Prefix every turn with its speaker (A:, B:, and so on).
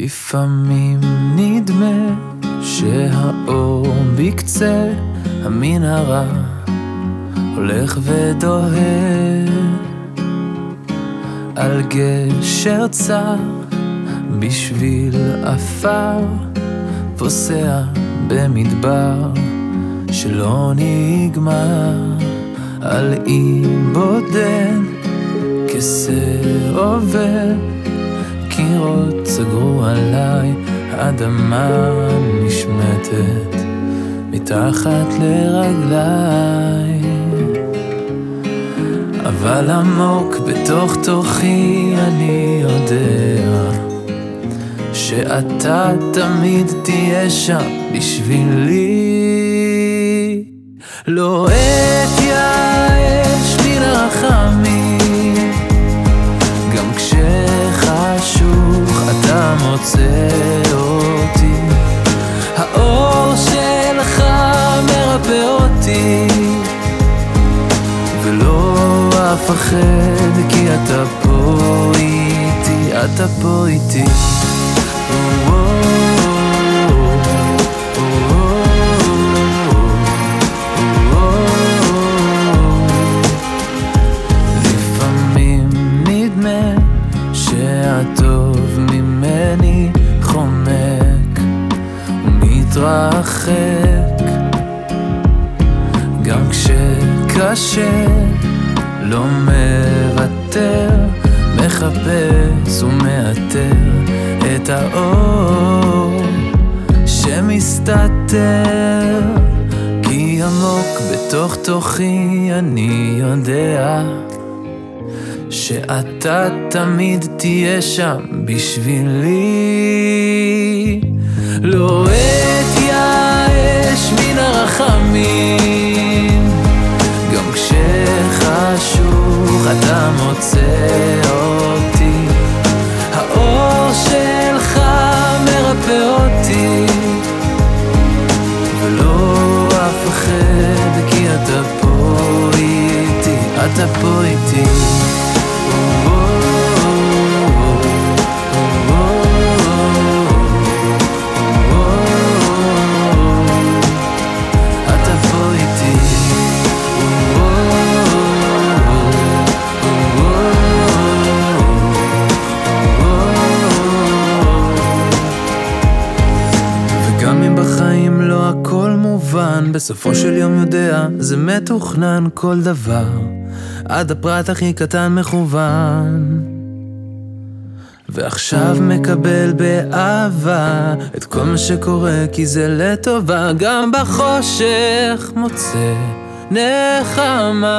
A: לפעמים נדמה שהאור בקצה המנהרה הולך ודוהר על גשר צר בשביל עפר פוסע במדבר שלא נגמר. על אי בודד כסר עובר קירות סגרו עליי, האדמה נשמטת מתחת לרגליי. אבל עמוק בתוך תוכי אני יודע שאתה תמיד תהיה שם בשבילי. לא אתייאש אותי. האור שלך מרפא אותי. ולא אפחד כי אתה פה איתי, אתה פה איתי. לפעמים ומתרחק גם כשקשה לא מוותר מחפש ומאתר את האור שמסתתר. כי עמוק בתוך תוכי אני יודע שאתה תמיד תהיה שם בשבילי. לא מן הרחמים גם כשחשוך אתה מוצא אותי האור שלך מרפא אותי. ולא אפחד כי אתה פה איתי, אתה פה איתי מובן, בסופו של יום יודע, זה מתוכנן כל דבר, עד הפרט הכי קטן מכוון. ועכשיו מקבל באהבה את כל מה שקורה כי זה לטובה, גם בחושך מוצא נחמה.